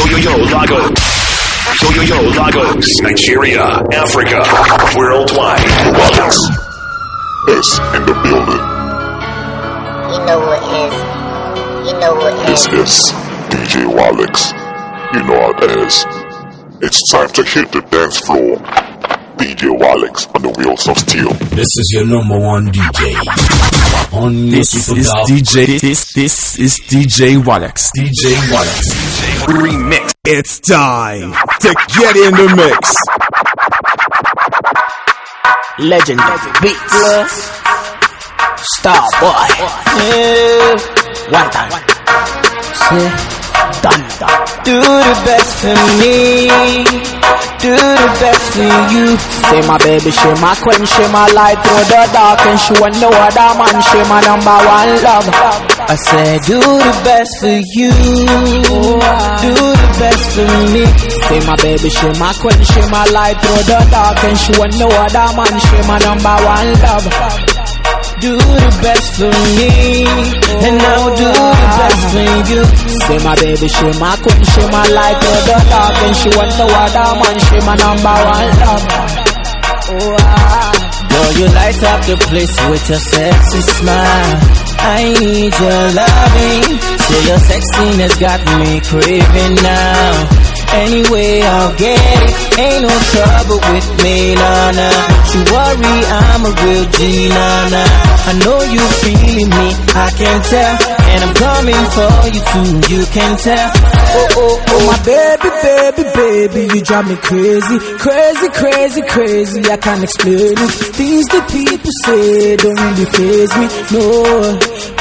Yo yo yo Lagos. Yo yo yo Lagos. Nigeria, Africa, worldwide. Walex is in the building. You know what is. You know what This is. is DJ Walex. You know how it is. It's time to hit the dance floor. DJ Walex on the wheels of steel. This is your number one DJ. On This is DJ. This this is DJ Walex. DJ Walex. Remix. It's time to get in the mix. Legend Beats. Star Boy. Yeah. One time. Yeah. Done, done. Do the best for me. Do the best for you. Say my baby, she my queen, she my light through the dark, and she want no other man, she my number one love. I said, do the best for you. Do the best for me. Say my baby, she my queen, she my light through the dark, and she want no other man, she my number one love do the best for me, and I'll do the best for you. Say my baby, she my queen, she my light of the dark, and she want no other man, she my number one love. Oh, ah. Girl, you light up the place with your sexy smile. I need your loving. Say your sexiness got me craving now. Anyway, I'll get it. Ain't no trouble with me, nah, nah. You worry, I'm a real G, nah, nah. I know you feeling me, I can tell. And I'm coming for you too, you can tell. Oh, oh, oh, oh, my baby, baby, baby, you drive me crazy. Crazy, crazy, crazy, I can't explain it. Things that people say don't really faze me, no.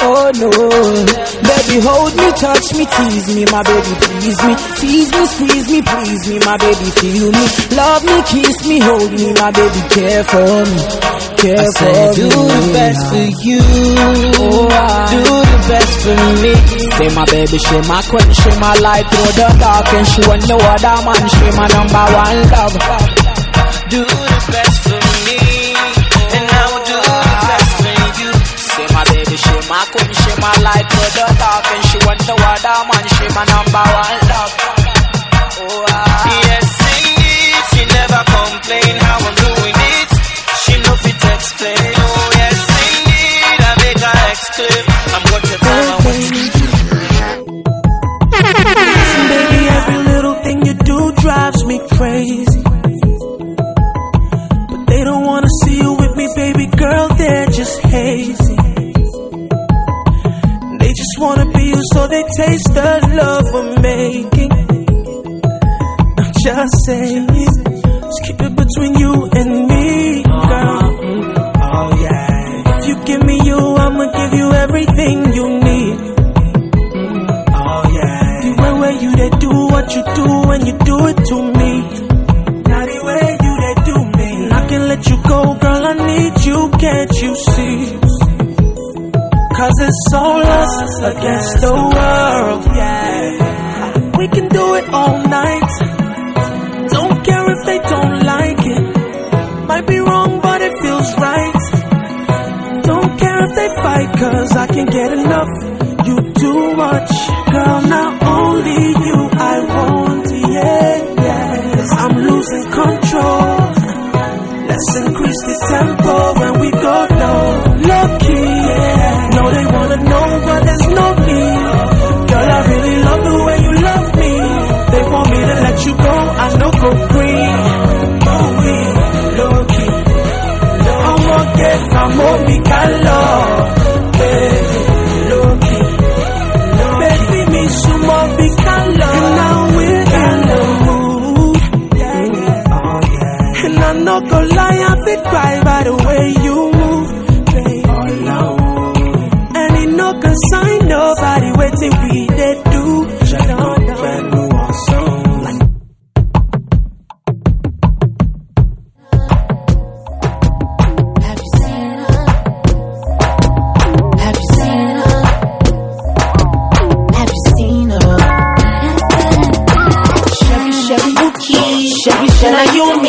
Oh, no. Baby, hold me, touch me, tease me, my baby, please me. Tease me, squeeze me, please me, my baby, feel me. Love me, kiss me, hold me, my baby, care for me. Care I for me. do the best for you. Oh, do the best for me. Say my baby, she my queen, she my light through the dark, and she want no other man, she my number one love. Do the best for me, and I will do the best for you. Say my baby, she my queen, she my light through the dark, and she want no other man, she my number one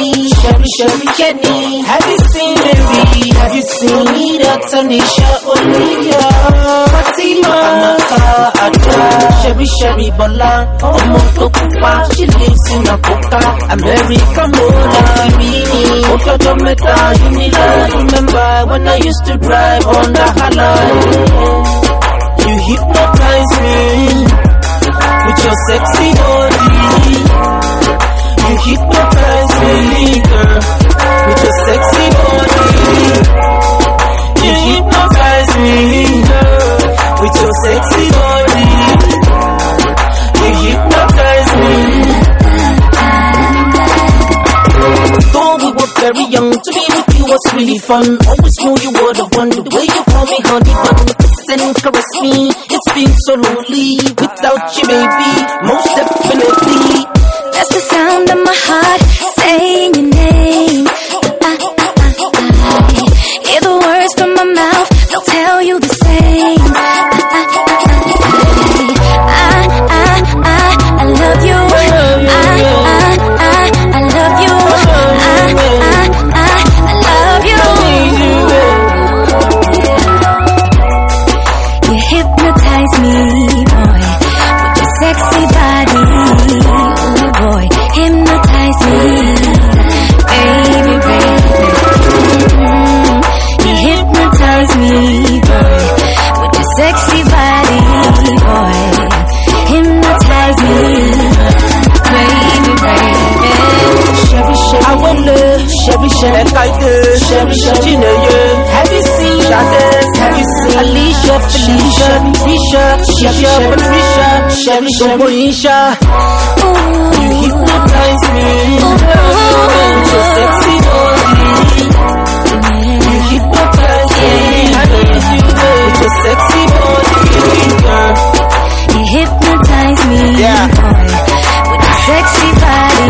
Chevy, Chevy, Sherry Kenny. Have you seen Mary? Have you seen Rita, Tanisha, Olivia, Fatima, Amaka, Ada, Sherry Sherry Bola, ọmọ tó pupa, she lives in Akoka, America Mona, Tibini, Okoto Meta, Unilag, remember when I used to drive on the highline? You hypnotize me with your sexy body. You hypnotize me, girl, with your sexy body. You hypnotize me, girl, with your sexy body. You hypnotize me. Though we were very young, to be with you was really fun. Always knew you were the one. The way you call me honey bun, and caress me. It's been so lonely without you, baby. Most definitely. That's the sound of my heart saying your name. Chevy, Chevy, Chineye. Have you seen Shades? Have you seen Alicia, Felicia, Risha, Shisha, Patricia, Chevy, Chevy, Isha? You hypnotize me with your sexy body. You hypnotize me with your sexy body. You hypnotize me, with your sexy body,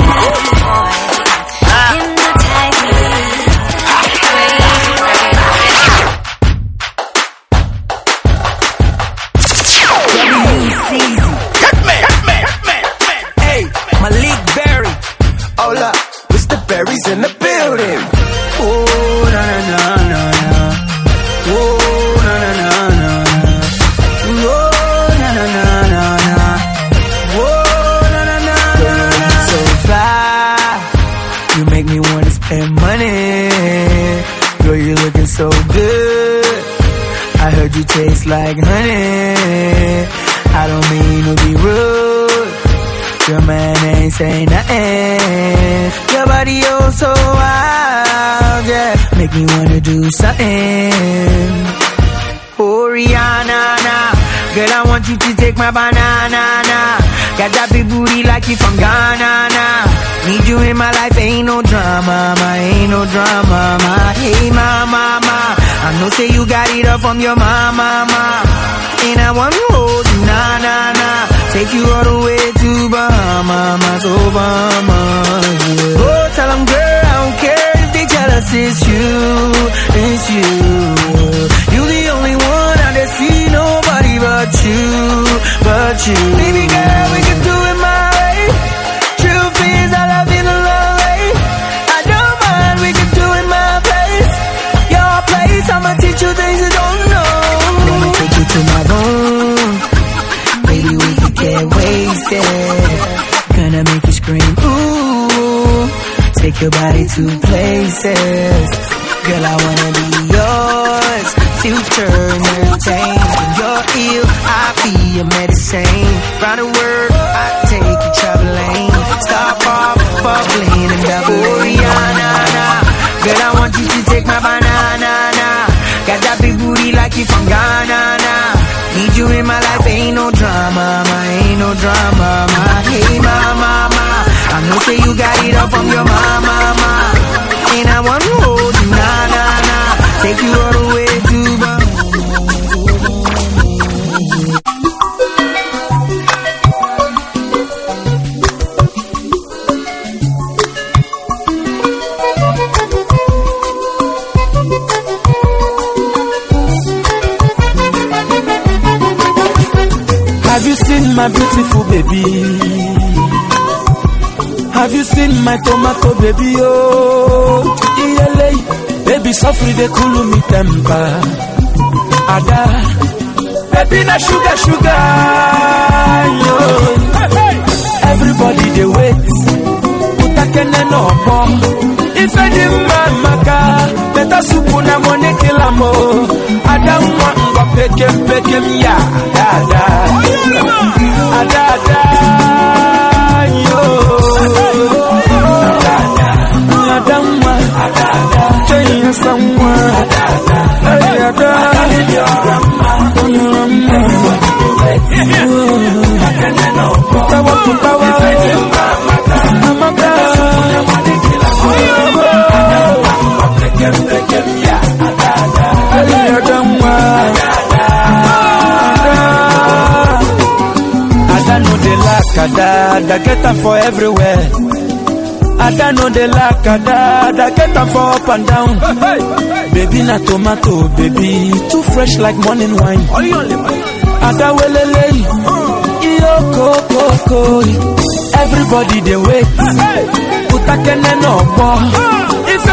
like you from Ghana, nah. Need you in my life, ain't no drama, ma, ain't no drama, ma. Hey, ma, ma, ma. I know say you got it up from your mama, ma. And I want to hold you, nah, nah, nah. Take you all the way to Bahamas, oh, Bahamas, yeah. Oh, tell them, girl, I don't care if they jealous, it's you, it's you. You the only one I that see nobody but you, but you. Baby girl, we can do it my your body to places. Girl, I wanna be yours. Future and entertain. When you're ill, I'll be your medicine. Round the world, I take you traveling. Stop off, bubbling and double. Oh, nah. Girl, I want you to take my banana. Got that big booty like you from Ghana. Need you in my life, ain't no drama, ma, ain't no drama, ma. Hey, mama, ma, ma. I know say you got it all from your mama, my beautiful baby? Have you seen my tomato baby? Oh, ELA, baby, suffering the cool me temper. Ada, baby, na sugar, sugar. Yo. Everybody they wait. Utakene no more. If I dim my car. Napata supu na mwone kila mo Ada mwanga peke peke mia. Dada Adada Yo. Adada Ada mwanga Chenya samwa. Hey ada. Unyurama Kutawa kupawa Amabra Amabra Ada, da get am for everywhere. Ada no dey lack, ada, da get am for up and down. Baby na tomato, baby, too fresh like morning wine. Ada welele, iyo koko koi. Everybody they wait, utakene no more.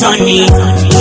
sunny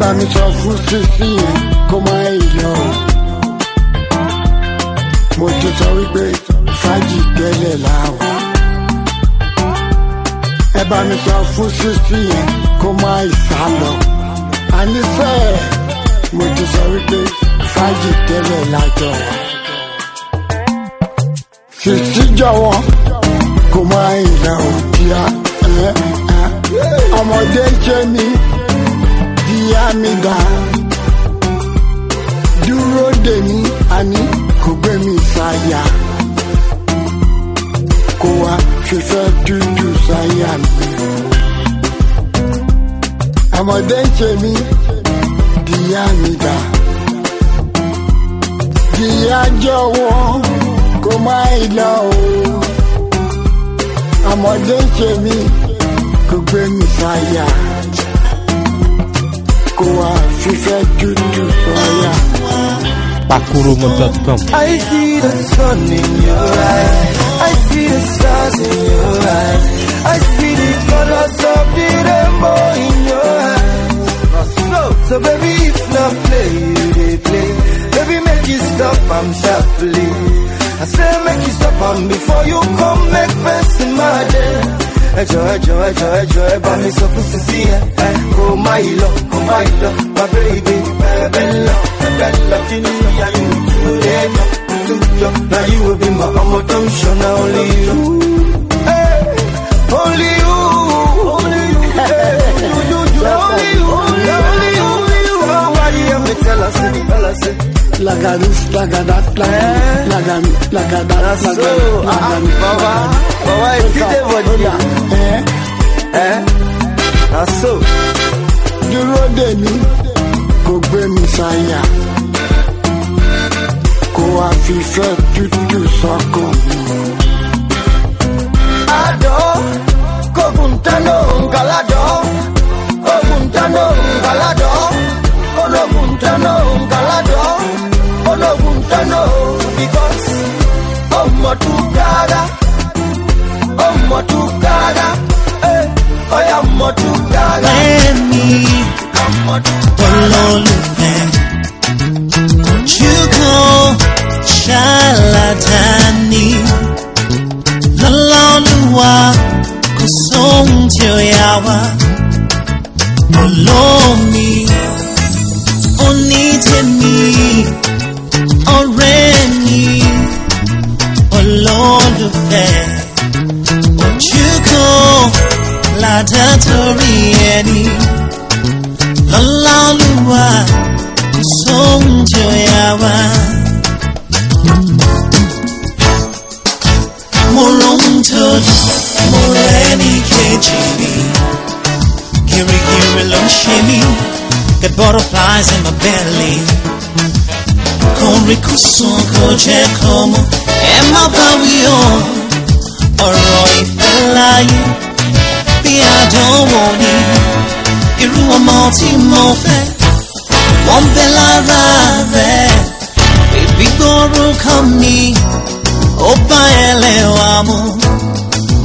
bá mi sọ fún sísí yẹn kó má yọ. mo tún sọ wípé fàájì gbẹ́lẹ̀ láwọ̀. ẹ bá mi sọ fún sísí yẹn kó má sá lọ. àníṣe mo tún sọ wípé fàájì gbẹ́lẹ̀ lájọ. sísí jọ̀wọ́ kó má ìlà òkìá ọmọdé ṣe díá mi ga. dúró dè mí àní kò gbé mi sáyà. kó wá fífẹ́ dúdú sáyà mi. ọmọdé ṣe mi díá mi ga. díá jọ̀wọ́ kó má ìlà o. ọmọdé ṣe mi kò gbé mi sáyà. Pakurumo.com. I see the sun in your eyes. I see the stars in your eyes. I see the colors of the rainbow in your eyes. So, so baby, if not play, you they play. Baby, make you stop, I'm sharply. I say make you stop am before you come make mess in my day. Ẹjọ ẹjọ ẹjọ ẹjọ ẹ bá mi sọ fún sisi ẹ ẹ kò má yìí lọ kò má yìí lọ my baby ẹbẹ lọ ẹbẹ lọ kí ni ìyá lé yọ na you will be my ọmọ tó ń ṣọnà only you. Only you, only you, you, you, you, only you, only you, only you. Us it. Like a this, like a that, like Eh? like a like a that, That's like so, a like ah, a Baba, Baba, I see the body. Eh? Eh? That's so. Dúró dè mí, kò gbé mi sáyà. Kó wá fífẹ́ tútù sọ́kàn mi. Ado, koguntano, galado, koguntano, galado, koguntano, galado, koguntano, o ọ̀rọ̀ ìfẹ́ láyé bí àdánwò ni. Irú ọmọ tí mo fẹ́ wọ́n bẹ lára rẹ̀. Bèbí gbórúkọ mi ó bá ẹlẹ́wà mu.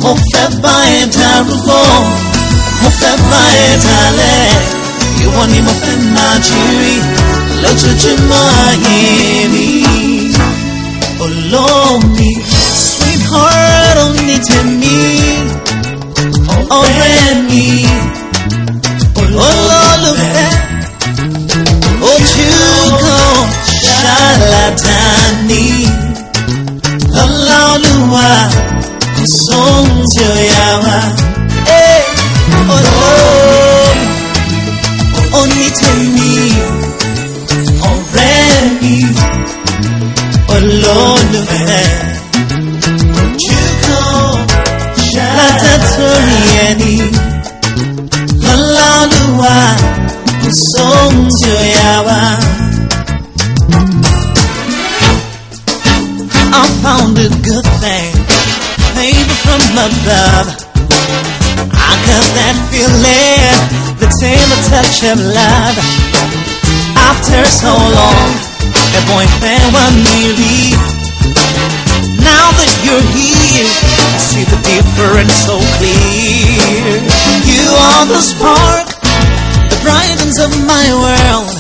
Mo fẹ́ bá ẹ darúgbó mo fẹ́ bá ẹ dalẹ̀. Ìwọ ni mo fẹ́ máa jírí lójoojúmọ́ ayé mi touch of love. After so long, a boyfriend me leave. Now that you're here, I see the difference so clear. You are the spark, the brightness of my world.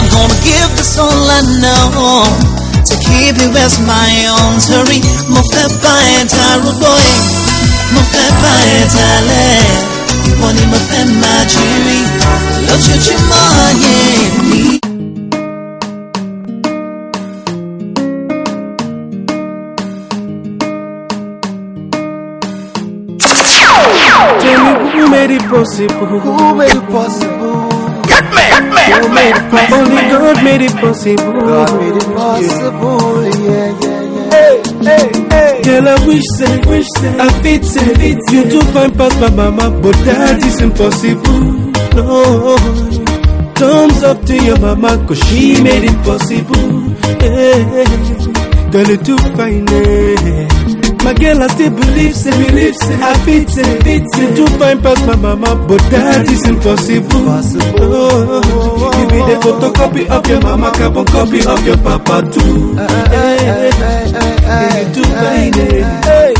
I'm gonna give this all I know to keep you as my own. Sorry, mo fẹ́ bá ẹ darúgbó ẹ̀. mo fẹ́ bá ẹ dalẹ̀ ìwọ ni mo fẹ́ máa jírí lójoojúmọ́ ayé mi. Tell me who made it possible? Who made it possible? Get me, get me, who made it possible? Only God made it possible. God made it possible. Yeah, yeah, yeah. Hey, hey, hey. Girl, I wish say, wish say, I fit say, you to find past my mama, but that is impossible. No. Thumbs up to your mama, cause she made it possible. Hey, girl, you too fine. Hey. My girl, I still believe, say, believe, say, I fit, say, fit, say, to find past my mama, but that is impossible. Oh, you be the photocopy of your mama, carbon copy of your papa too. Hey, hey, you too fine, eh. hey.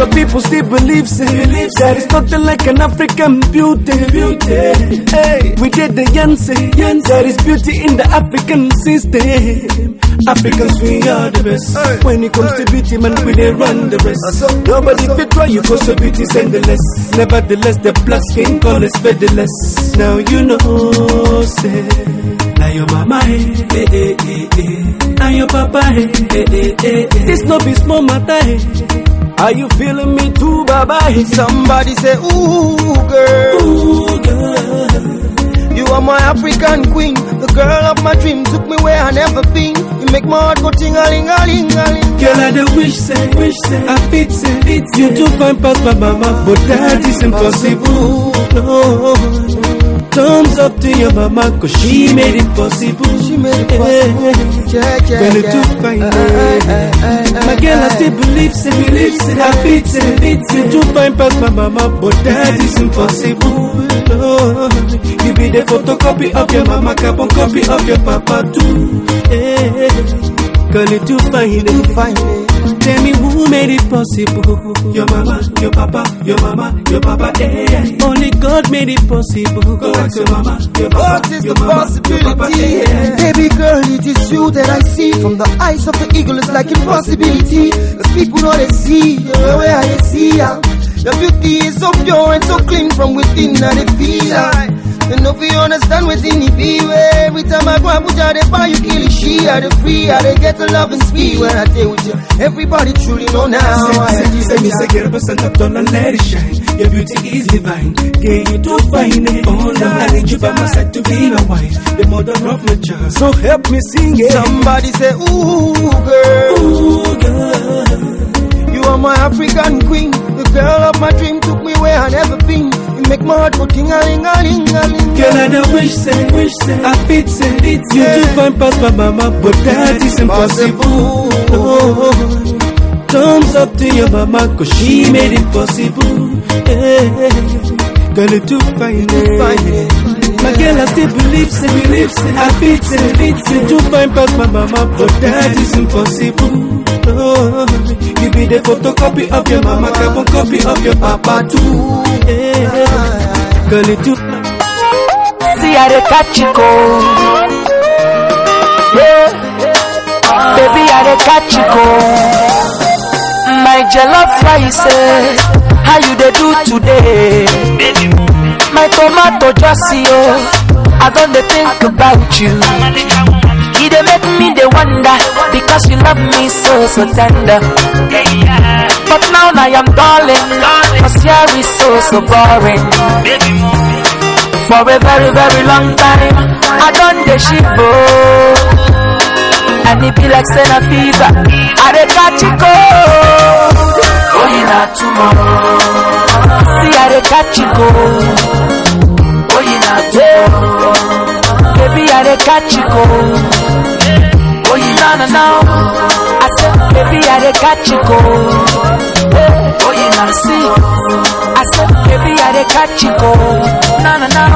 Some people still believe, say, believe, that it's nothing like an African beauty, beauty. Hey, we did the Yancy, Yancy, there is beauty in the African system. Africans, we are the best. When it comes to beauty, man, we they run the rest. Nobody fit try you, cause your beauty endless. Nevertheless, the black skin color is featherless. Now you know, say, now your mama, hey, hey, eh, eh, hey, eh, hey, hey. Now your papa, hey, hey, hey, hey, hey. This no be small matter, hey. Are you feeling me too, baba? Somebody say, ooh, girl. Ooh, girl. You are my African queen, the girl of my dream. Took me where I never been. You make my heart go ting a ling a ling a ling. Girl, I the wish say, wish say, I fit say, fit you to find past my mama, but that is impossible. No. Thumbs up to your mama, cause she made it possible. She made it possible. Yeah, yeah, Girl, you yeah. too fine. Uh, uh, uh, My girl, I still believe, say, believe, say, I fit, say, fit, say, to find past my mama, but that is impossible. No, you be the photocopy of your mama, carbon copy of your papa too. Eh, Girl, you too fine, eh. fine, eh. Tell me who made it possible? Your mama, your papa, your mama, your papa, eh. Only God made it possible. Go ask your mama, your papa, What is your the mama, your papa, possibility? eh. Baby girl, it is you that I see From the eyes of the eagle, it's like impossibility Cause people know they see the way I see ya Your beauty is so pure and so clean from within and they feel ya And if you understand within it be where Every time I go Abuja, they buy you kill it She are the free, I they get the love and speed When I stay with you, everybody truly know now I Say, say, say, say, get up and stand up, tall and let it shine. Your beauty is divine. Girl, you too fine. eh. Oh, no, I need you by my side to be my wife, the mother of my child. So help me sing it. Somebody say, ooh girl Ooh, girl. You are my African queen, the girl of my dream. Took me where I never been. Make my heart go ting a ling a ling a ling. Girl, I don't wish say, wish say, I fit say, fit you to find past my mama, but that is impossible. Oh, thumbs up to your mama, cause she made it possible. Eh, girl, you too fine, eh. My girl, I still believe, say, believe, say, I fit say, fit say, to find past my mama, but that is impossible. Oh, you be the photocopy of your mama, carbon copy of your papa too. Eh, girl, you too See how they catch you. Yeah. Baby, how they catch you. My jollof rice, eh, how you they do today? My tomato oh, I don't think about you. Dey make me dey wonder because you love me so so tender. But now I am darling, cause here is so so boring. For a very very long time, I done the shivo. And it be like Senna fever, I dey catch it cold. Oh, you not tomorrow. See, I dey catch it cold. Oh, you not tomorrow. Baby, I dey catch it cold. Oh, you no no no. I said, baby, I dey catch it cold. Oh, you not see. I said, baby, I dey catch it cold. No no no.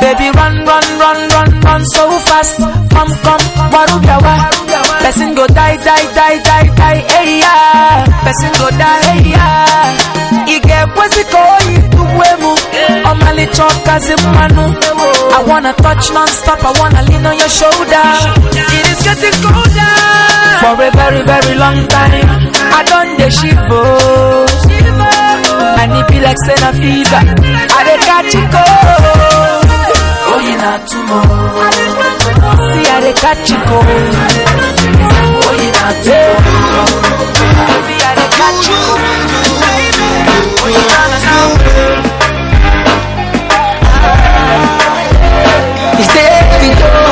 Baby, run, run, run, run, so fast. Come, come, warugawa. Person go die, die, die, die, die, hey yeah. Person go die, hey yeah. Ige kwezi koi tuwemu. Omali choka zimanu. I wanna touch non-stop. I wanna lean on your shoulder. It is getting colder. For a very, very long time. I done the shivo. like say na fever. I dey catch it cold. You not tomorrow. See, I dey catch it cold. You not tomorrow. Baby, I dey catch cold. You not tomorrow. It's oh. My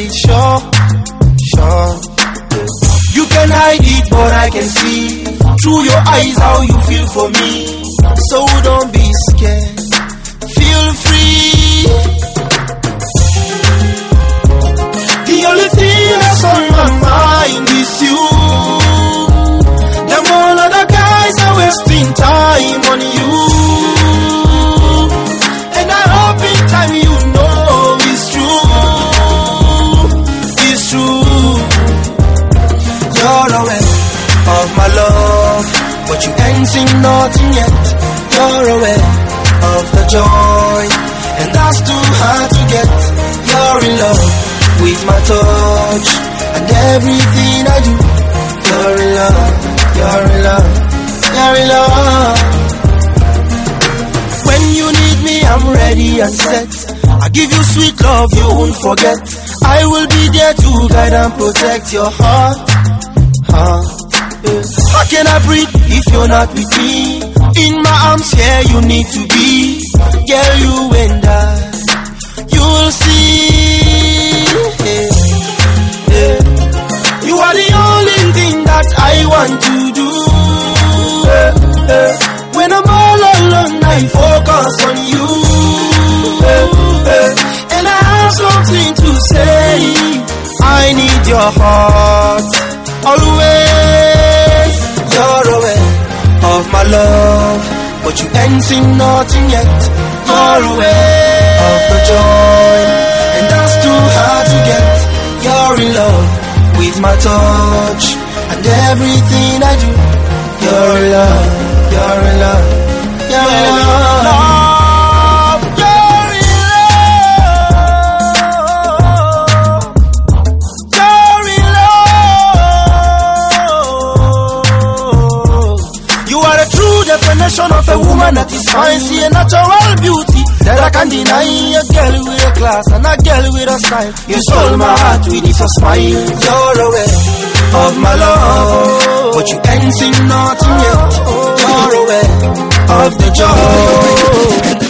it show, show. You can hide it, but I can see through your eyes how you feel for me. Sweet love, you won't forget. I will be there to guide and protect your heart. heart. yeah. How can I breathe if you're not with me? In my arms, yeah, you need to be. Girl, you and I, you'll see. yeah, yeah. You are the only thing that I want to do. When I'm all alone, I focus on you. Something to say. I need your heart always. You're aware of my love, but you ain't seen nothing yet. You're aware of the joy, and that's too hard to get. You're in love with my touch and everything I do. You're in love, you're in love, you're in love. Is fine, see a natural beauty that I can deny. A girl with a class and a girl with a style. You stole my heart with your smile. You're aware of my love, but you ain't seen nothing yet. You're aware of the joy.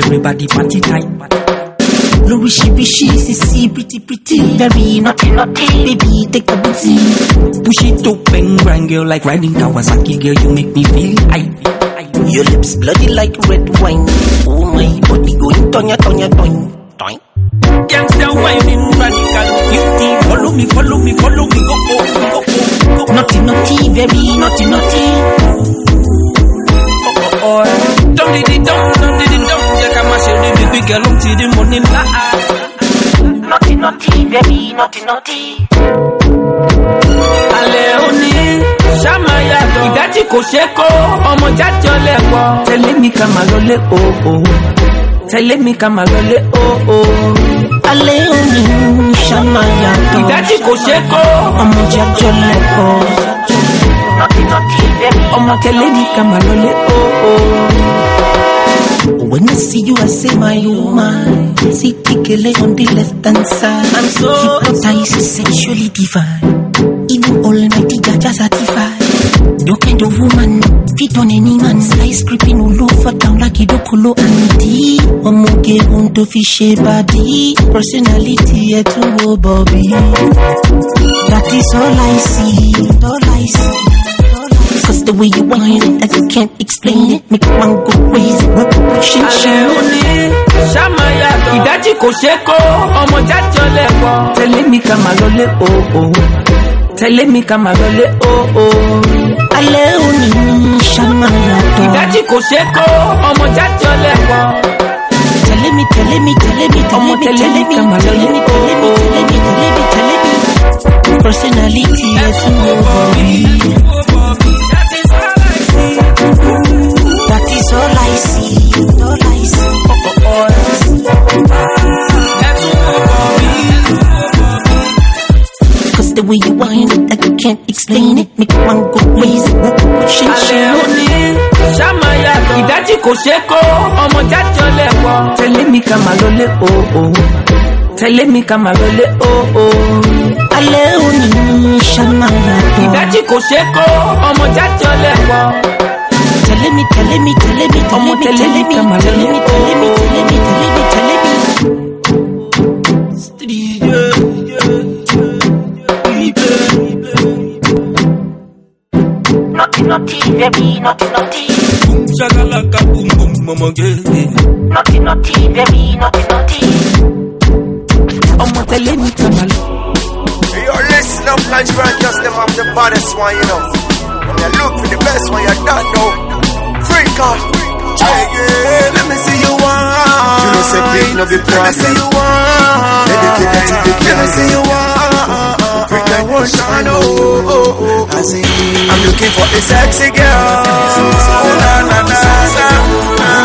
Body party time. tight. Lóríṣiríṣi sisi pretty pretty very naughty naughty baby take a booty. Push it open grind girl like riding Kawasaki girl you make me feel high. Your lips bloody like red wine. Oh my body going tonya tonya toing toing. Gangsta whining radical beauty. Follow me, follow me, follow me. Go go go go. go. Naughty naughty very naughty naughty. Oh, oh, oh. Dum diddy dum, dum diddy dum. Jẹ́ ká máa ṣeré bíbí girl the morning light. Naughty naughty very naughty naughty. Alẹ́ òní ṣáma yàtọ̀. Ìdájí kò ṣe kó ọmọ jáde ọlẹ́ pọ̀. Tẹ̀lé mi ká máa lọlé o o. Tẹ̀lé mi ká máa lọlé o o. Alẹ́ òní ṣáma yàtọ̀. Ìdájí kò ṣe kó ọmọ jáde ọlẹ́ pọ̀. Ọmọ tẹ̀lé mi ká máa lọlé o o. When I see you, I say my woman. See Kikele on the left hand side. I'm so hypnotized, sexually divine. Even Almighty Jaja certified. No kind of woman fit on any man. Slice creeping all over town like Idokolo Andy. Omoge on to fish body. Personality at Bobby. That is all I see. All I see. Cause the way you whine it, I just can't explain it. Make one go crazy. Shit, Alẹ́ ṣáma yàtọ̀. Ìdájí kò ṣe kó ọmọ jáde ọlẹ́ pọ̀. Tẹ̀lé mi ká máa lọlé o o. Tẹ̀lé mi ká máa lọlé o o. Alẹ́ òní ṣáma yàtọ̀. Ìdájí kò ṣe kó ọmọ jáde ọlẹ́ pọ̀. Tẹ̀lé mi, tẹ̀lé mi, tẹ̀lé mi, tẹ̀lé mi, tẹ̀lé mi ká máa mi, lọlé mi, tẹ̀lé mi, tẹ̀lé mi, tẹ̀lé mi, tẹ̀lé mi. Personality ẹ̀ tún wọ bọ̀bí. The way you whine it, I can't explain it. Make one go crazy. Shit, oh, oh. oh, Alẹ́ òní ṣáma yàtọ̀. Ìdájí kò ṣe é kó ọmọ jáde ọlẹ́ pọ̀. Tẹ̀lé mi ká máa lọlé o o. Tẹ̀lé mi ká máa lọlé o o. Alẹ́ òní ṣáma yàtọ̀. Ìdájí kò ṣe kó ọmọ jáde ọlẹ́ Ọmọ tẹ̀lé mi, tẹ̀lé mi, ká máa tẹ̀lé lọlé mi, o tẹ̀lé mi, o. tẹ̀lé mi, tẹ̀lé mi, tẹ̀lé mi. Naughty, naughty, very naughty, naughty. Shagalaka boom boom mama girl. Naughty, naughty, very naughty, naughty. Tẹ̀lé mi ká máa lọ. You're listening up, Nigerian, just them have the baddest one, you know. When you look for the best one, you don't know. Freak out. Hey, yeah, let me see you one. You know, say big, no be problem. Let me see you one. Dedicated to the Let me see you like one shine, oh, oh, oh, oh. I see. I'm looking for a sexy girl. Na, na, na, na.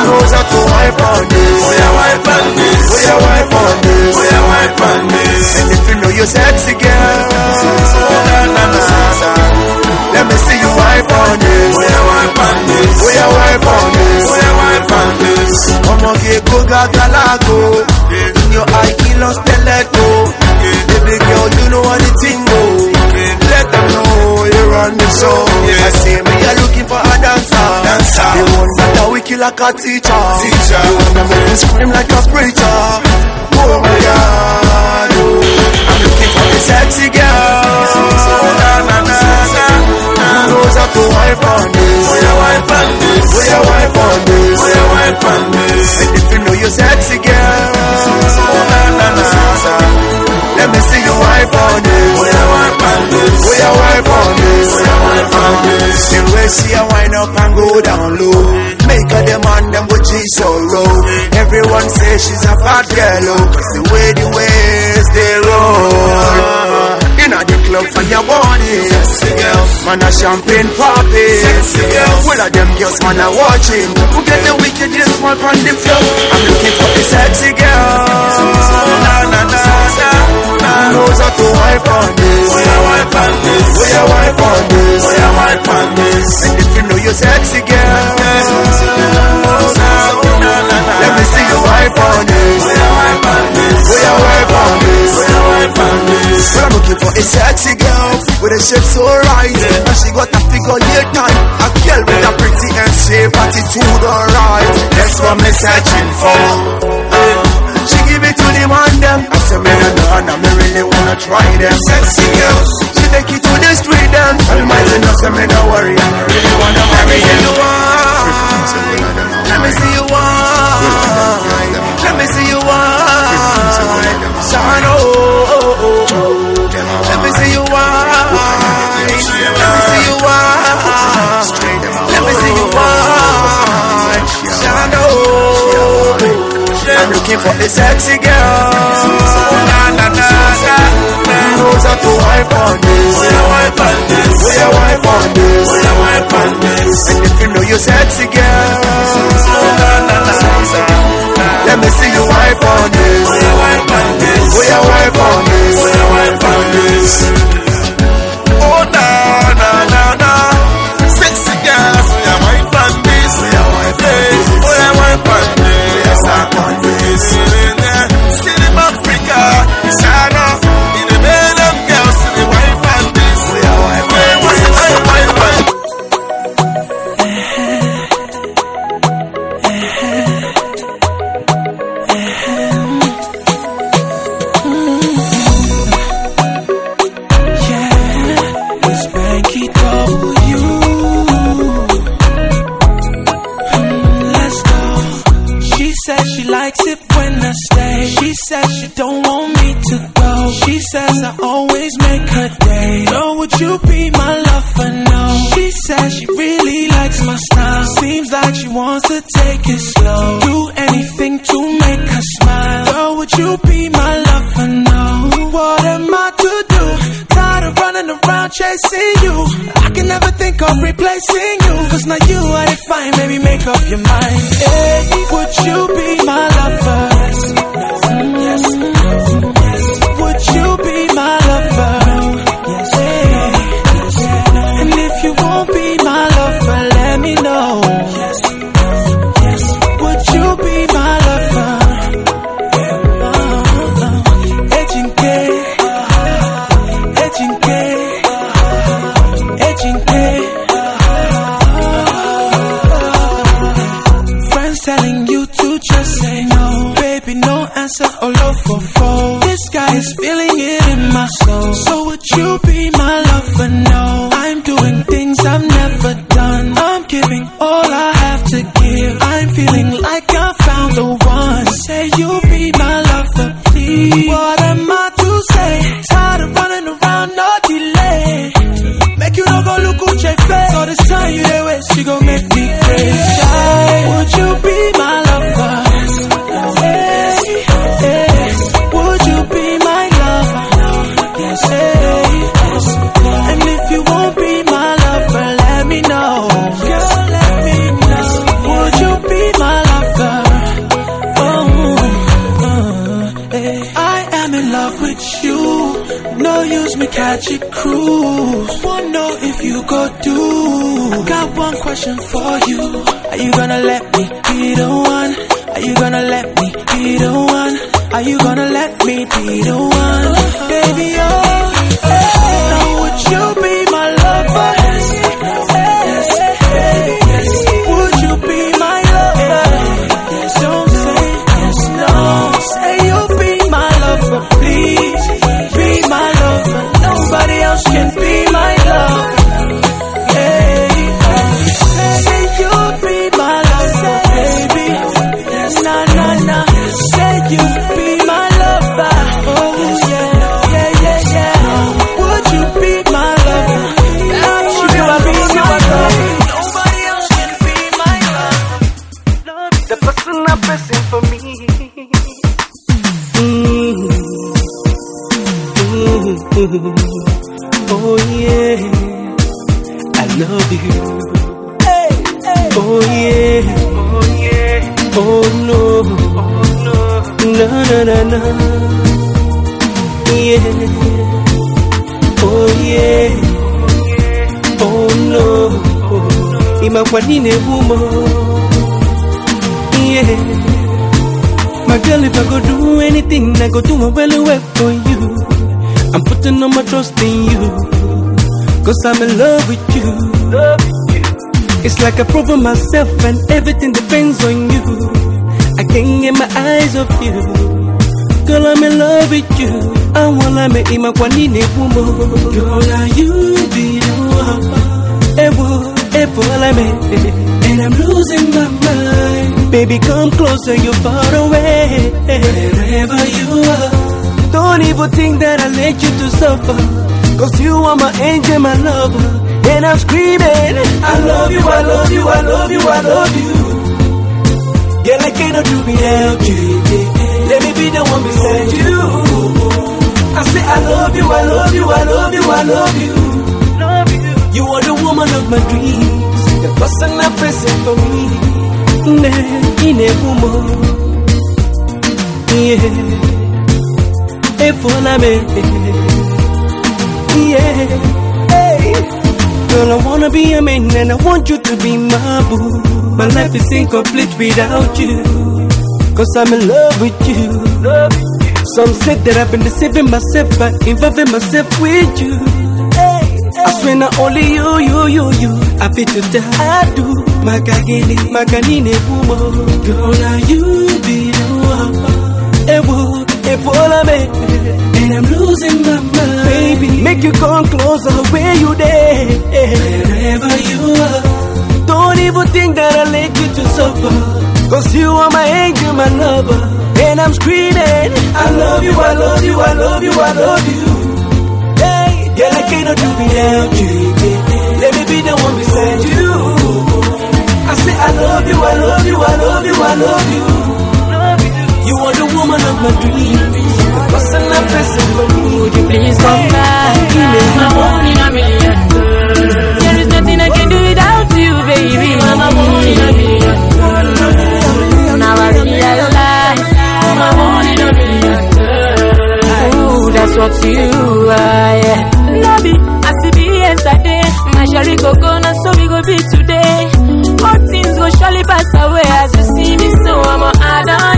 Goes out to wipe on this. Oh, yeah, wipe on this. Oh, yeah, wipe on this. Oh, yeah, wipe on this. And if you know you're sexy girl. Na, na, na, na. Let me see you wipe on this. Oh, yeah, wipe on this. Oh, yeah, wipe on this. Oh, yeah, wipe on this. Ọmọ kì í kó gàgàlágò. In your eye, kí lọ tẹ́lẹ̀ tó. Baby girl, you know what the thing go. Let them know you run the show. I say me, you're looking for a dancer. dancer. The one that we kill like a teacher. teacher. The one that make me scream like a preacher. Oh my God. Oh. I'm looking for the sexy girl. Na, na, na, na. Knows how to wipe on this. Oh, yeah, wipe on this. Oh, yeah, wipe on this. Oh, yeah, wipe on this. And if you know you're Oh, yeah, wipe on this. Oh, yeah, wipe on this. The way she a wind up and go down low. Make her demand them with G so low. Everyone say she's a bad girl, oh. Cause the way the ways they roll. In the club for your body. Sexy girl. Man a champagne party. Sexy girl. All of them girls man a watching. Who get the wickedest one on the floor? I'm looking for the sexy girl. Na na na na. Closer to wipe on this. Oh yeah, wipe on this. Oh yeah, wipe on this. Oh yeah, wipe on this. And if you know you're sexy girl, let me see you on this. On this. On this. On this. I'm looking for a sexy girl with a shape so right, yeah. and she got a figure nail time. A girl with a pretty and shape, attitude alright. That's what I'm searching for give it to the man them. I say me adore her, and me really wanna try them. Sexy girls, she take you to the street them. Tell my no say me no worry, I really wanna marry you. you Let me see you why? Let me see you wine. Shine oh. oh, oh. I'm looking for a sexy girl. Na na na na. Knows how to wipe on this. We are wipe on this. We are wipe on this. We are wipe on this. And if you know you're sexy girl. Na na na. Let me see you wipe on this. We are wipe on this. We are wipe on this. We are wipe on this. don't want me to go. She says I always make her day. Oh, would you be Cause I'm in love with you. It's like I proven myself and everything depends on you. I can't get my eyes off you. Girl, I'm in love with you. I wanna make my kwanine kumo. Girl, are you be the one? Ewo, ewo, I And I'm losing my mind. Baby, come closer, you're far away. Wherever you are. Don't even think that I let you to suffer. Cause you are my angel, my lover. And I'm screaming, I love you, I love you, I love you, I love you. Girl, I cannot do without you. Let me be the one beside you. I say, I love you, I love you, I love you, I love you. You are the woman of my dreams. The person I'm facing for me. Ne, ine kumo. Yeah. Efola me. Yeah. Hey. Girl, I wanna be a man and I want you to be my boo. My life is incomplete without you. Cause I'm in love with you. Some say that I've been deceiving myself by involving myself with you. I swear not only you, you, you, you. I fit to die. I do. Makagene, makanine kumo. Girl, are you be the one? Ewo, me. And I'm losing my mind. Make you come closer where you there. Wherever you are. Don't even think that I let you to suffer. Cause you are my angel, my lover. And I'm screaming, I love you, I love you, I love you, I love you. Hey, girl, I cannot do without you. Let me be the one beside you. I say, I love you, I love you, I love you, I love you. You are the woman of my dreams. The person facing for me. Would you please come back? I'm one in a million. There is nothing I can do without you, baby. I'm a one in a million. Now I realize I'm a one in a million. Ooh, that's what you are. Yeah. Lobby, I see be yesterday. My sherry coco, now so we go be today. All things go surely pass away as you see me, so I'm a I. I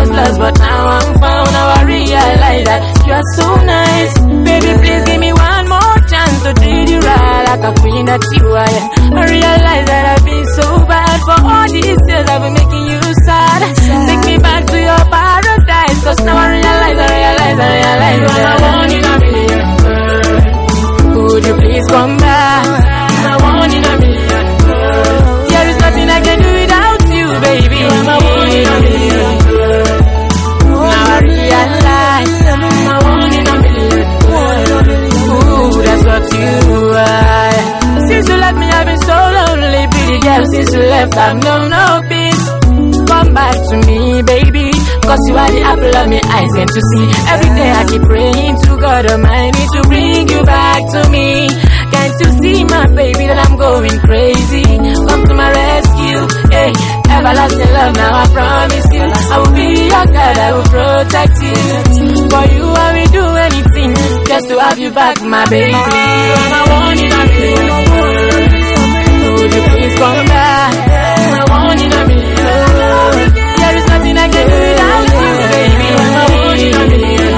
was lost, but now I'm found. Now I realize that you are so nice. Baby, please give me one more chance to treat you right like a queen that you are. I realize that I've been so bad for all these years I've been making you sad. Take me back to your paradise, cause now I realize, I realize, I realize that I'm one in a million. Would you please come back? I'm one in a million. There is nothing I can do without you, baby. I'm a one Since you left me, I've been so lonely, pretty girl. Since you left, I've known no peace. Come back to me, baby. Cause you are the apple of my eyes and to see. Every day I keep praying to God Almighty to bring you back to me. Can't you see, my baby, that I'm going crazy? Come to my rescue, hey. Everlasting love, now I promise you. I will be your God, I will protect you. For you, I will do anything just to have you back, my baby. I'm a one in a million. You come back? I'm a one in a million. There is nothing I can do without you, baby. I'm a one in a million.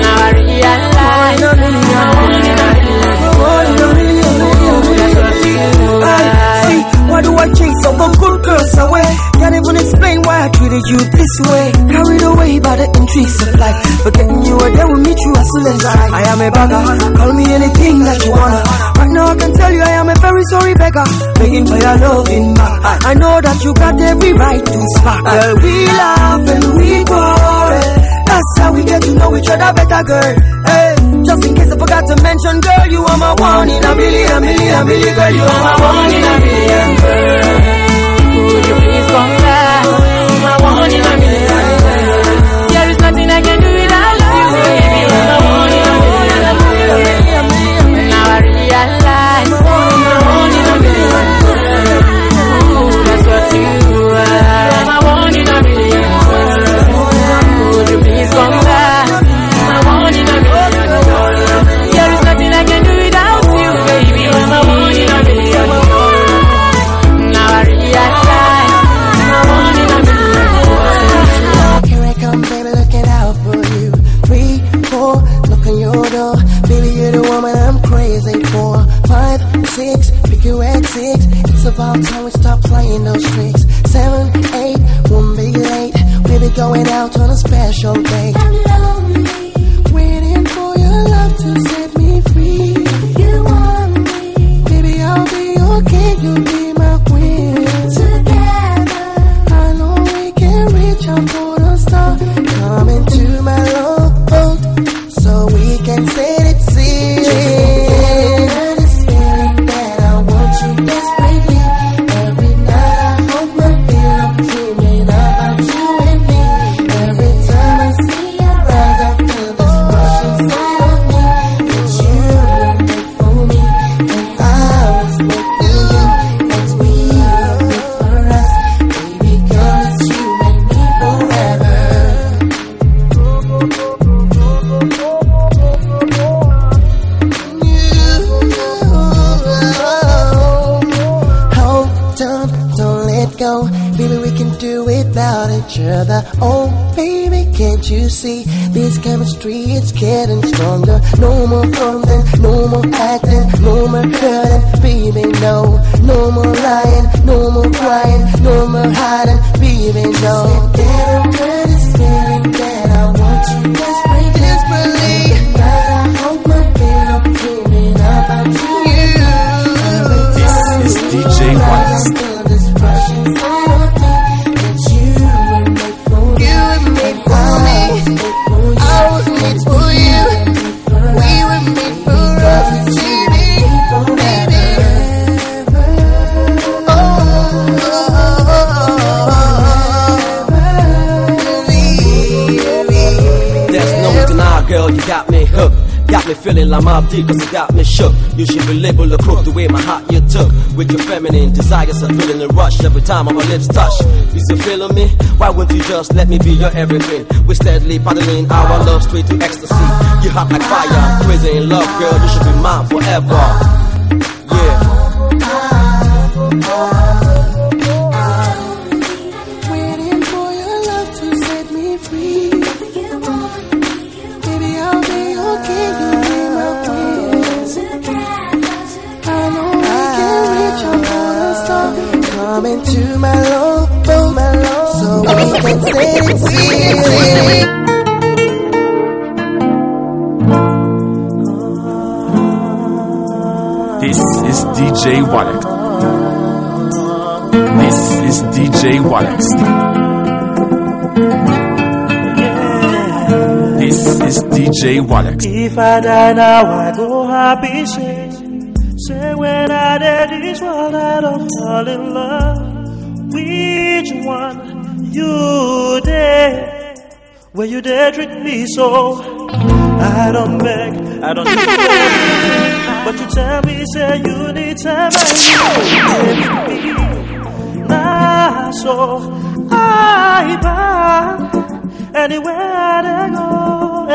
Now I realize I'm a one in a See, why do I chase all the good girls away? Can't even explain why I treated you this way. Carried away by the intrigues of life. Forgetting you were there with me through hustle and strife. I am a beggar, call me anything that you wanna. Now I can tell you I am a very sorry beggar. Begging for your loving back. I know that you got every right to spark. Girl, we laugh and we quarrel. That's how we get to know each other better, girl. Hey, just in case I forgot to mention, girl, you are my one in a million, million, million, girl, you are my one in a million, girl. More fronting, no more acting, no more hurting. Baby, no, no more lying, no more crying, no more hiding. Baby, no. Cause you got me shook. You should be labeled a crook the way my heart you took. With your feminine desires, I'm feeling a rush every time my lips touch. You still feeling me? Why wouldn't you just let me be your everything? We steadily paddling our love straight to ecstasy. You hot like fire, crazy in love, girl, you should be mine forever. Yeah. If I die now, I go happy. Say, say when I dead this world, I don't fall in love. Which one you did? Where you dare treat me so? I don't beg, I don't beg. But you tell me, say you need time with me. Nah, so I buy anywhere I go.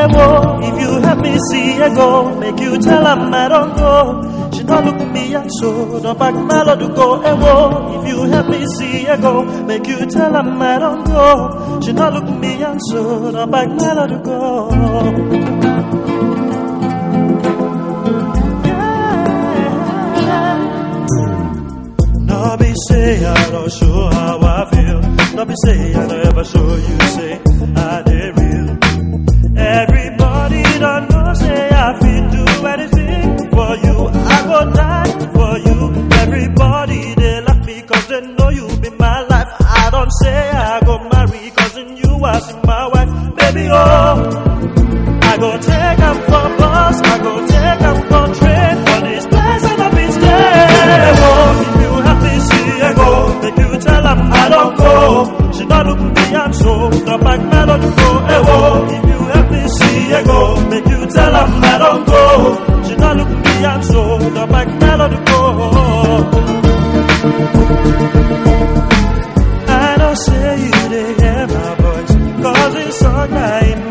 Whoa, if you help me see a go, make you tell them I don't go. She don't look me and so don't back melody go. Whoa, if you help me see a go, make you tell them I don't go. She don't look me and so don't back melody go. No be say I don't show how I feel. No be say I never show you say I did. Everybody don't know say I feel do anything for you. I go die for you. Everybody they love me cause they know you be my life. I don't say I go marry cause in you I see my wife. Baby oh, I go take them for bus. I go I don't say you hear my voice, cause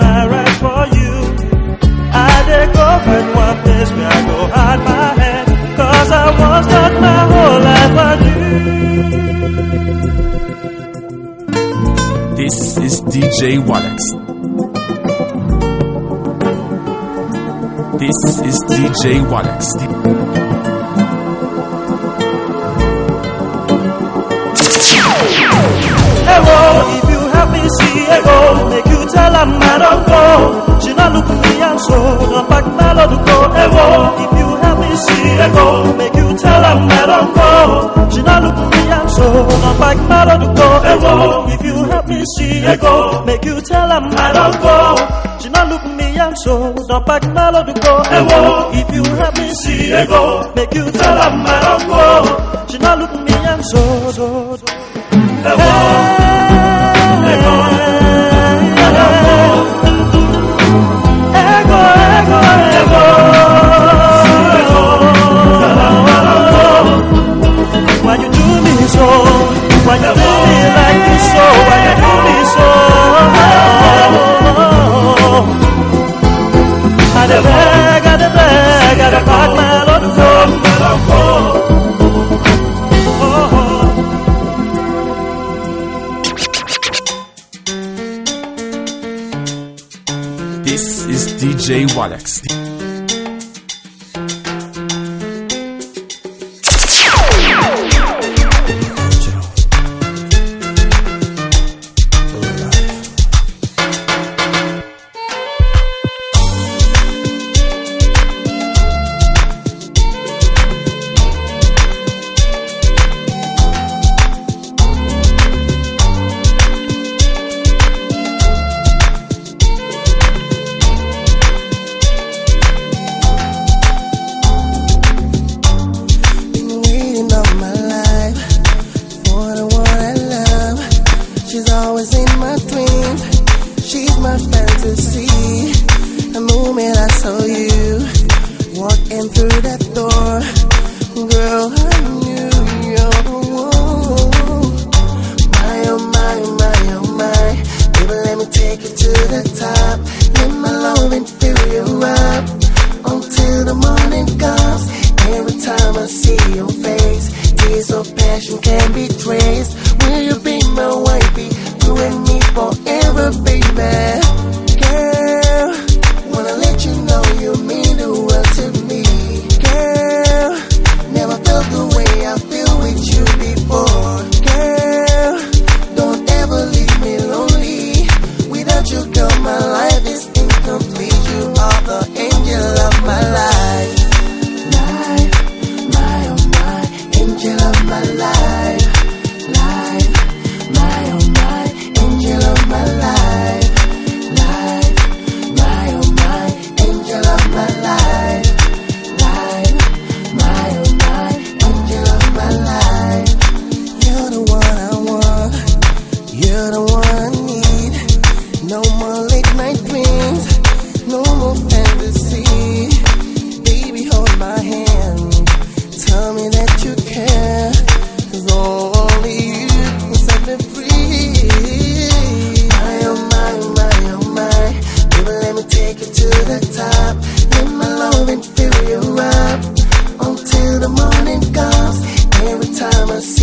my right for you. I go find one place where I go hide my head, cause I was my whole life you. This is DJ Walex. This is DJ Walex. Hello, if you happy, see a go. Make you tell a man on go. She not look me and so. Not back mellow to go. Hello, if you happy, see a go. Make you tell a man on go. She not look me and so. Not back mellow to go. Hello, if you happy, see a. Make you tell a man on go. She not look me am so not back mellow to go Ewo, if you help me see a go Make you tell I'm my go. She not look me and so, so, so. Ewo. Jay Walex.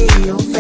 Feel.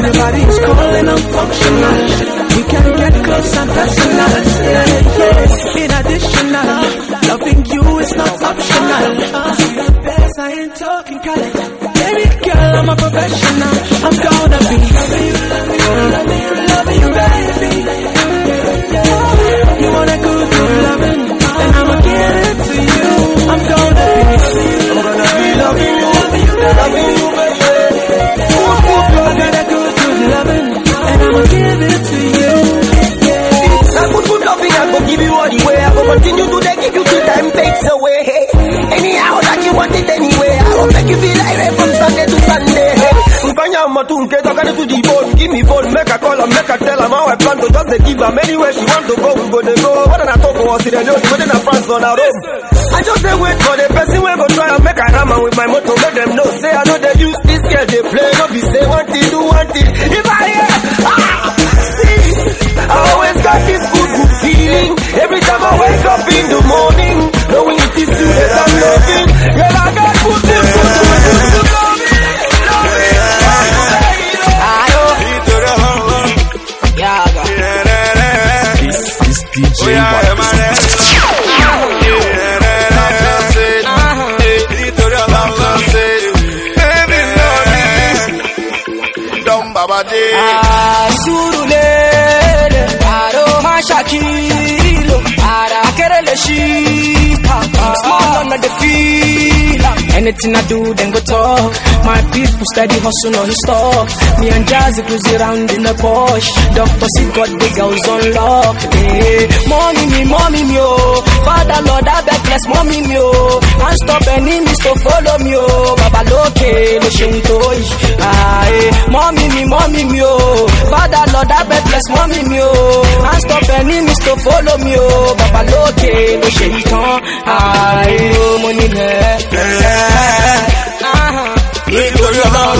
Body calling, I'm functional. We can get close and personal. Yeah, yeah. In additional, loving you is not optional. Best, I ain't talking college. Baby girl, I'm a professional. I'm gonna be give you all the way. I go continue to give you till time takes away. Anyhow that you want it anyway. I go make you feel like rain from Sunday to Sunday. Nkanya matunke talking to the phone. Give me phone, make a call and make a tell am how I plan to just dey give am anywhere she want to go. We go dey go. What I talk about Sierra Leone, whether na France or na Rome. I just dey wait for the person wey go try and make I ram am with my motor. Make them know say I know they use this girl dey play. No be say one thing do one thing. If I hear in the morning, knowing it is you that I'm loving. Girl, I Anything I do, then go talk. My people steady hustle on stop. Me and Jazzy cruise around in the Porsche. Doctor SID got the girls on lock. Hey, eh, mommy me, mommy me, oh. Father Lord, I beg bless mommy me, oh. And stop enemies to follow me, oh. Mommy me, mommy me, oh. Father Lord, I beg bless mommy me, oh. And stop enemies to follow me, oh. Baba Loke, lo shintoi. Ah, hey, oh, money, eh. Nítorí ọlọ́run.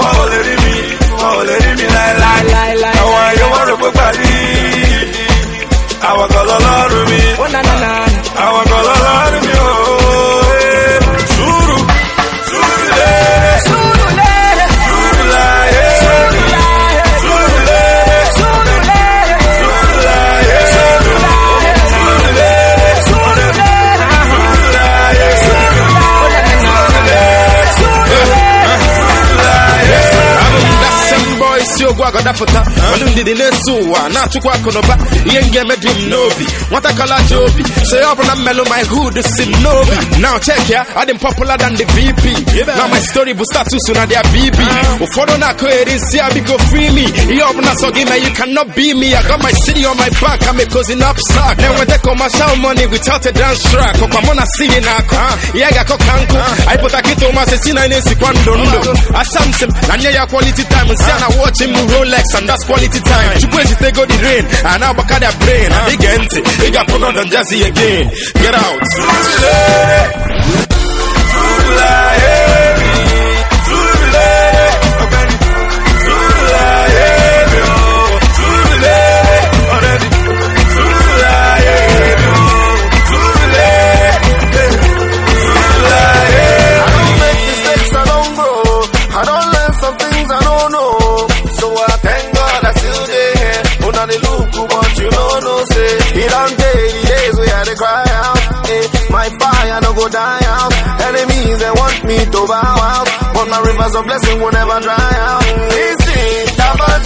Wọn ò lè rí mi, wọn ò lè rí mi láéláé. Àwọn ayé wọn rò pé parí. Àwọn kan lọ́lọ́run mi. Agọdapụta olu ndidi na-eso ụwa na-achụkwa akụnụba ihe m ga-eme dị m n'obi nwatakọla ji obi so ya ọ bụ na mmelụ my hood si m n'obi. Now check ya ọ dị m popular than the VP na my story bụ status na their BB ụfọdụ na-akụgheri nsị ya biko free me. Ihe ọbụla sọ gị ma you cannot be me. I got my city on my back I'm a cousin up sack. Na-enweta commercial money without a dance track. Ọkwa mụ na singing na-akụ ihe ga-akọ ka nkụ anyị pụta kịta ụmasị si na na-esikwa ndụ ndụ asamsim na nye ya quality time nsị a na watch him Rolex and that's quality time. Take ezitego the rain a na-agbaka their brain. And ige ntị ị ga-apụ London Jazzy again. Get out go die out. Enemies, they want me to bow out. But my rivers of blessing will never dry out. Listen, Tabajere,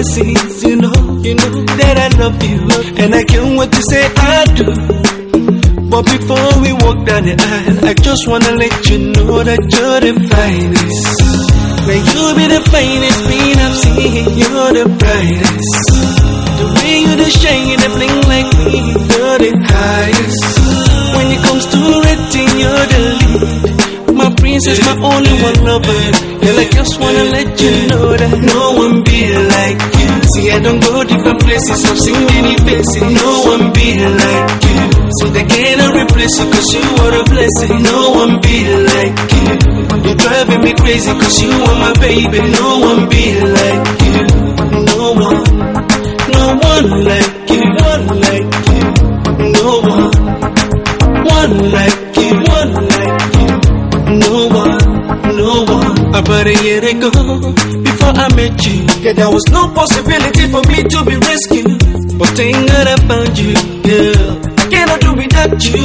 blessings. You know, you know that I love you. And I can't wait to say I do. But before we walk down the aisle, I just wanna let you know that you're the finest. May you be the finest being I've seen. You're the brightest. The way you the shine, you the bling like me. You're the highest. When it comes to rating, you're the lead. My princess, my only one lover. Girl, I just wanna let you know that no one be like you. See, I don't go different places, I've seen many faces. No one be like you. So they cannot replace you, cause you are a blessing. No one be like you. You're driving me crazy, cause you are my baby. No one be like you. No one, no one like you. One like you. No one, one like you. About a year ago, before I met you, yeah, there was no possibility for me to be rescued. But thank God I found you, girl. I cannot do without you.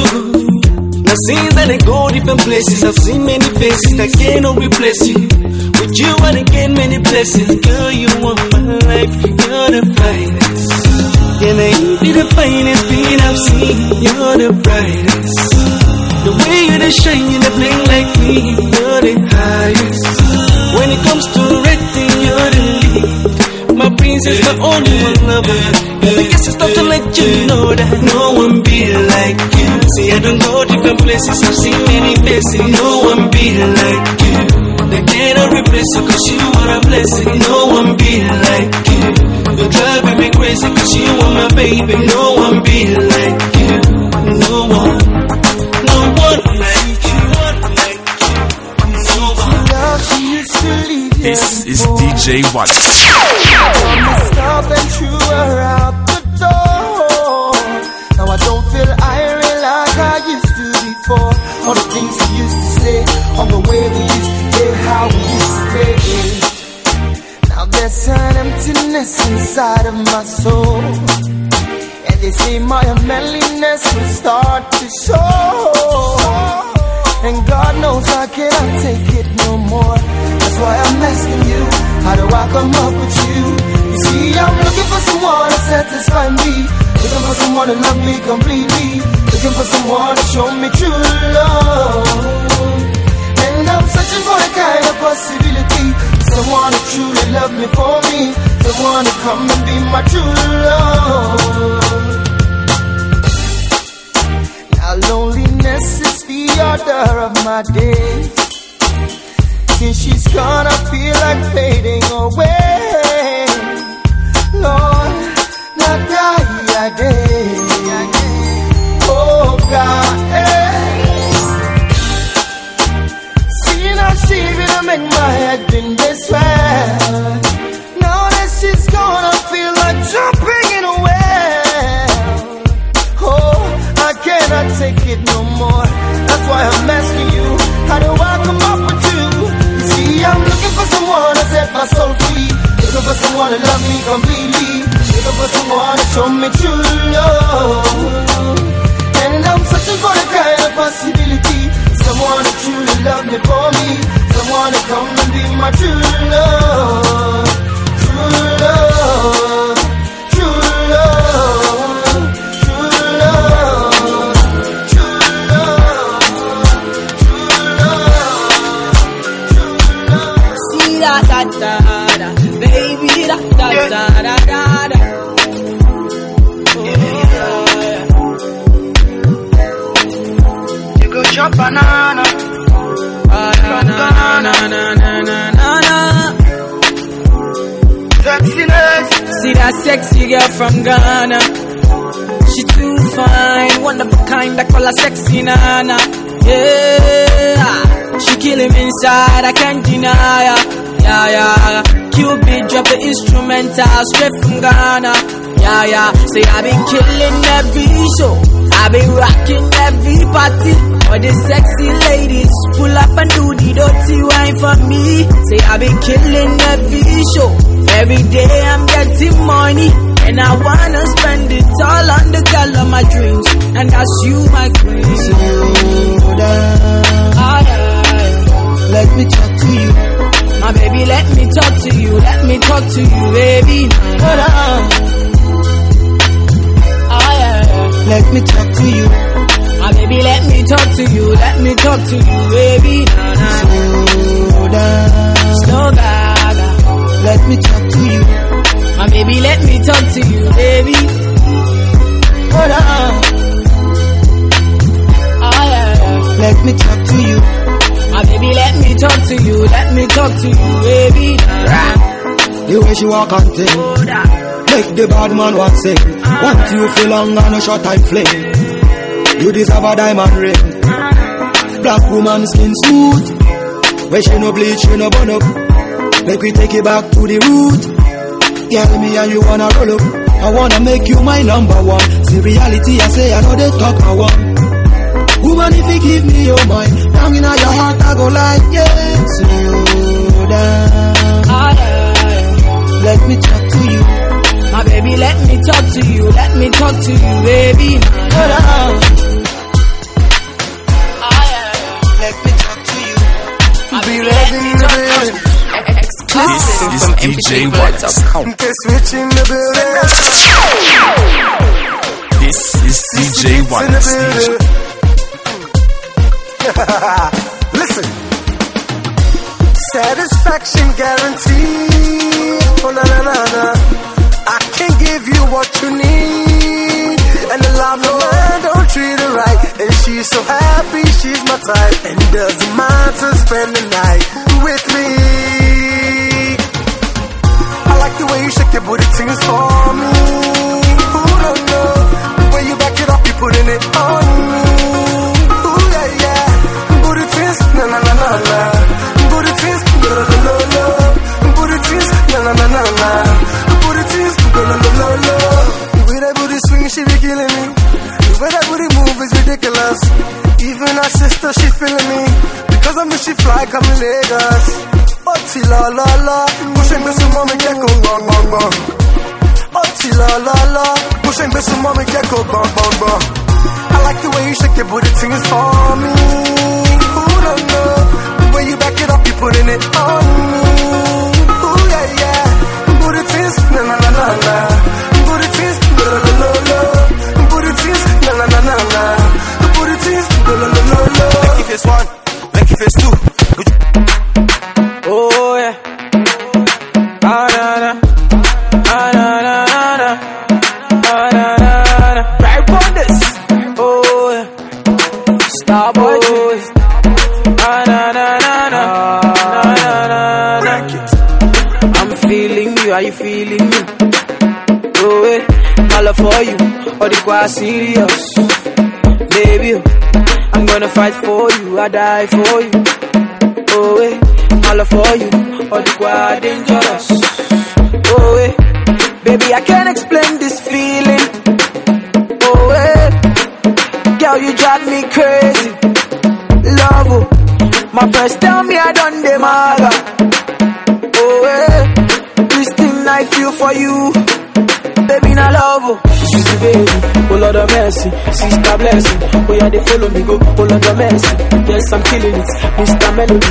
Now since then I go different places, I've seen many faces that cannot replace you. With you I gain many blessings, girl. You want my life, you're the finest. Yeah, now you be the finest being I've seen. You're the brightest. The way you the shine, you the bling like me, you're the highest. When it comes to rating, you're the lead. My princess, my only one lover. And I guess it's time to let you know that no one be like you. See, I don't go different places, I've seen many faces. No one be like you. They cannot replace you, cause you are a blessing. No one be like you. You're driving me crazy, cause you are my baby. No one be like you. This is DJ Walex. Stop and threw her out the door. Now I don't feel iron like I used to before. All the things we used to say, all the way we used to get, how we used to play. Now there's an emptiness inside of my soul. And they say my manliness will start to show. And God knows I cannot take it no more. That's why I'm asking you, how do I come up with you? You see, I'm looking for someone to satisfy me. Looking for someone to love me completely. Looking for someone to show me true love. And I'm searching for a kind of possibility. Someone to truly love me for me. Someone to come and be my true love. Now loneliness is the order of my days. Since she's gone, I feel like fading away. Lord, not die again. Oh God, eh. Seeing how she gonna make my head in this way. Now that she's gone, I feel like jumping in a well. Oh, I cannot take it no more. That's why I'm asking you, how do I come up set my soul free. For someone to love me completely. For someone to show me true love. And I'm searching for the kind of possibility. Someone to truly love me for me. Someone to come and be my true love. True love. Da da da da, baby da da da da da da. You go chop banana. na na na na na na na. Sexiness. See that sexy girl from Ghana. She too fine, one of a kind. I call her sexy nana. Yeah, she kill me inside. I can't deny her. Yeah, yeah. Cupid drop the instrumental straight from Ghana. Yeah, yeah. Say I been killing every show. I been rocking every party. All the sexy ladies pull up and do the dirty wine for me. Say I been killing every show. Every day I'm getting money. And I wanna spend it all on the girl of my dreams. And that's you, my queen. Down. Ah, yeah. Let me talk let me talk to you. Let me talk to you, baby. Hold on. Ah, yeah. Let me talk to you. My baby, let me talk to you. Let me talk to you, baby. Nah, nah. Slow down. Slow down. Let me talk to you. My baby, let me talk to you, baby. Hold on. Ah, yeah. Let me talk to you. Baby, let me talk to you. Let me talk to you, baby. The way she walk and thing. Make the bad man want sing. Want you feel long and a short time flame. You deserve a diamond ring. Black woman skin suit. Where she no bleach, she no burn up. Make we take it back to the root. Girl, me and you wanna roll up. I wanna make you my number one. See reality, I say I know they talk I want. Woman, if you give me your mind, down in your heart, I go like, yeah. Slow down. ah, yeah. Let me talk to you. My baby, let me talk to you. Let me talk to you, baby. Hold on. Ah, yeah. Let me talk to you. My Be baby, ready let me in the talk to building. you. Exclusive This from is DJ mp3blog.com. Okay, switch the building. This is DJ in the Walex. building. Listen. Satisfaction guaranteed. Oh, na na na na. I can give you what you need. And the love no man don't treat her right. And she's so happy, she's my type. And doesn't mind to spend the night with me. I like the way you shake your booty things for me. Who don't know? The way you back it up, you putting it on me. She be killing me. The that booty move is ridiculous. Even her sister, she feeling me. Because I'm she fly, come in Lagos. Oti la la la, gbé súnmọ́ mi jẹ́ kó gbọ̀n gbọ̀n gbọ̀n. Oti la la la, gbé súnmọ́ mi jẹ́ kó gbọ̀n gbọ̀n gbọ̀n. I like the way you shake your booty things for me. I die for you. Oh. Eh, My love for you. All the dangerous. Oh yeah. Baby, I can't explain mercy, sister blessing. Oh yeah, they follow me go, oh Lord of mercy. Yes, I'm killing it, Mr. Melody,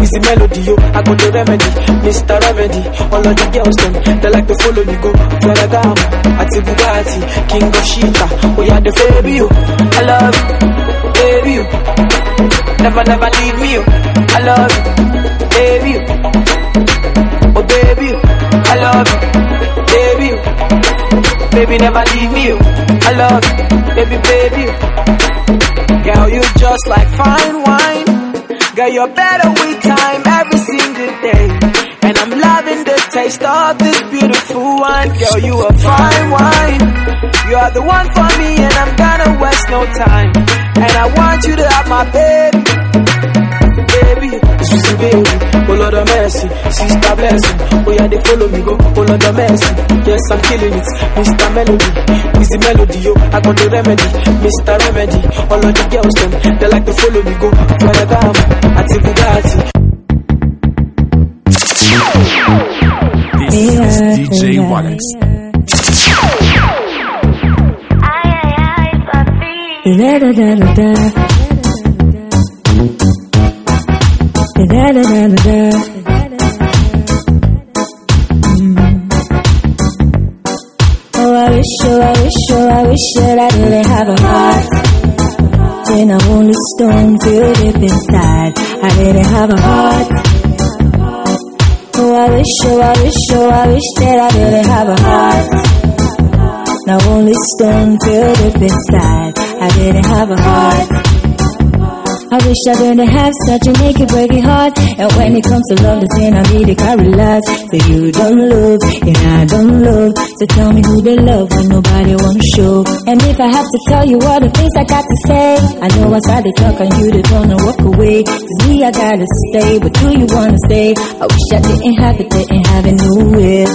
Wheezy Melody, yo, I got the remedy, Mr. Remedy. All of the girls them, they like to follow me go. Ferragamo, Ati Bugatti, King of Shita. Oh yeah, the baby, yo, I love you, baby, you. Never, never leave me, yo. I love you, baby, you. Oh baby, you. I love you. Baby, never leave me. I love you, baby, baby. Girl, you just like fine wine. Girl, you're better with time every single day. And I'm loving the taste of this beautiful wine. Girl, you a fine wine. You are the one for me, and I'm gonna waste no time. And I want you to have my baby. Baby, sweet baby, oh Lord of mercy, sister blessing. Oh yeah, they follow me go, oh Lord of mercy. Yes, I'm killing it, Mr. Melody, Wheezy Melody, yo, I got the remedy, Mr. Remedy. Oh, All of the girls them, they like to follow me go, Ferragamo, Ati Bugatti. This is DJ Walex. Da da da da da. Stone filled deep inside. I didn't have a heart. I wish, I wish, I wish that I didn't have a heart. Now only stone filled deep inside. I didn't have a heart. I wish I didn't have such a naked breaking heart. And when it comes to love, the sin I need to carry last. So you don't love, and I don't love. So tell me who they love when nobody wanna show. And if I have to tell you all the things I got to say, I know I started talking, you to wanna walk away. Cause me, I gotta stay. but do you wanna stay? I wish I didn't have it, didn't have it nowhere.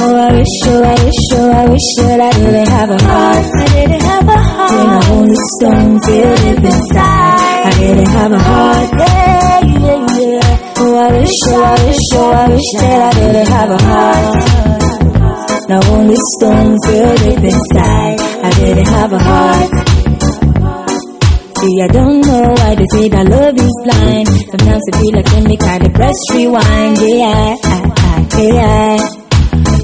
Oh, I wish, oh, I wish, oh, I wish that I didn't have a heart. I didn't have a heart. When I only stone filled deep inside. Didn't have a heart. Yeah, yeah, yeah. Oh, I wish, oh, I wish, oh, I wish that I didn't have a heart. Now only stone filled deep inside. I didn't have a heart. See, I don't know why they say that love is blind. Sometimes it feel like they kind of press rewind. Yeah, I, yeah.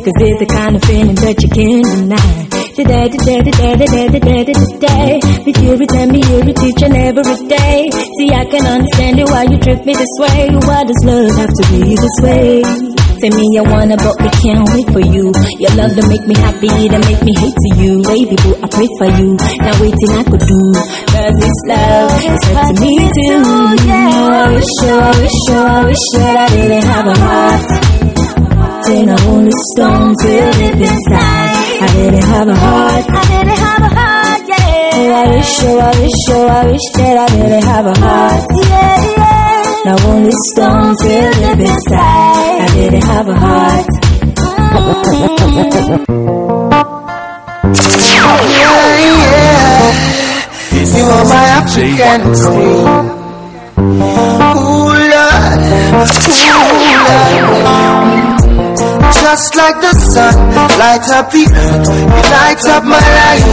Cause it's the kind of feeling that you can't deny. Today, today, today, today, today, today. With you, return me, you teach and every day. See, I can understand it why you trip me this way. Why does love have to be this way? Say me, I wanna, but we can't wait for you. Your love to make me happy, to make me hate to you. Baby boo, I pray for you. Now waiting I could do. Cause this love is hurt to me too. Yeah, I wish, I wish, I wish that I didn't have a heart. Then I only stone filled deep inside. I didn't have a heart. I didn't have a heart, yeah. Oh, I wish, oh, I wish, oh, I wish that I didn't have a heart. Yeah, yeah. Now only stone filled deep inside. I didn't have a heart. Yeah, yeah. You are my African queen. Ooh, Lord. Ooh, Lord. Just like the sun, light up the earth, you light up my life.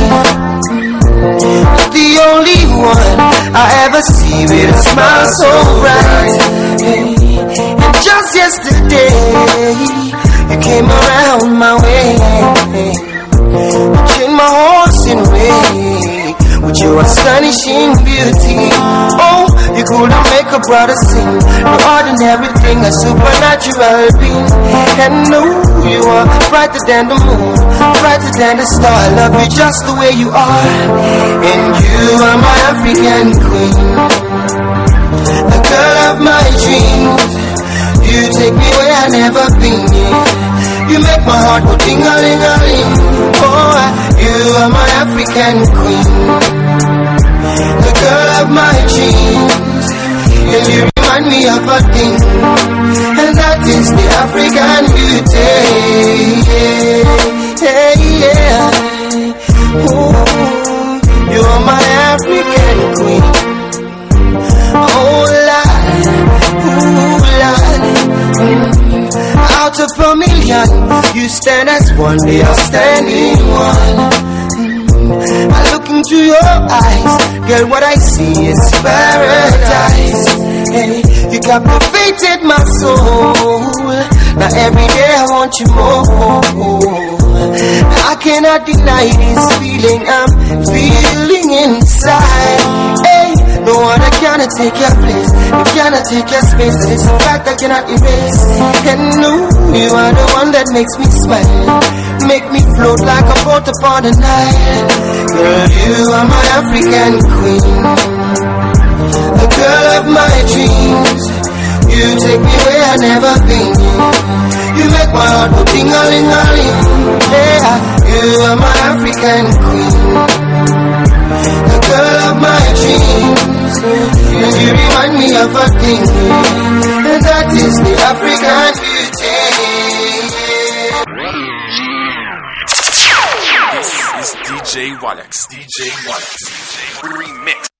The only one I ever see with a smile so bright. And just yesterday, you came around my way. You changed my horse in way with your astonishing beauty. Oh, you to make a brother sing. No ordinary thing, a supernatural being. And no, you are brighter than the moon, brighter than the star. I love you just the way you are. And you are my African queen, the girl of my dreams. You take me where I never been. You make my heart go ding a ling a ling. Oh, you are my African queen, girl of my dreams. And you remind me of a thing, and that is the African beauty. Yeah, yeah. Ooh, you are my African queen. Oh, Lord, ooh. Mm. Out of a million, you stand as one, the outstanding one. I look into your eyes, girl, what I see is paradise. Hey, you captivated my faith in my soul. Now every day I want you more. I cannot deny this feeling I'm feeling inside. Hey, no one I cannot take your place. You cannot take your space. It's a fact I cannot erase. And no, you are the one that makes me smile. Make me float like a boat upon the Nile. Girl, you are my African queen. The girl of my dreams. You take me where I've never been. You make my heart go ding a ling a ling. Yeah, you are my African queen, the girl of my dreams. And you remind me of a thing, and that is the African beauty. DJ Walex. DJ. DJ remix.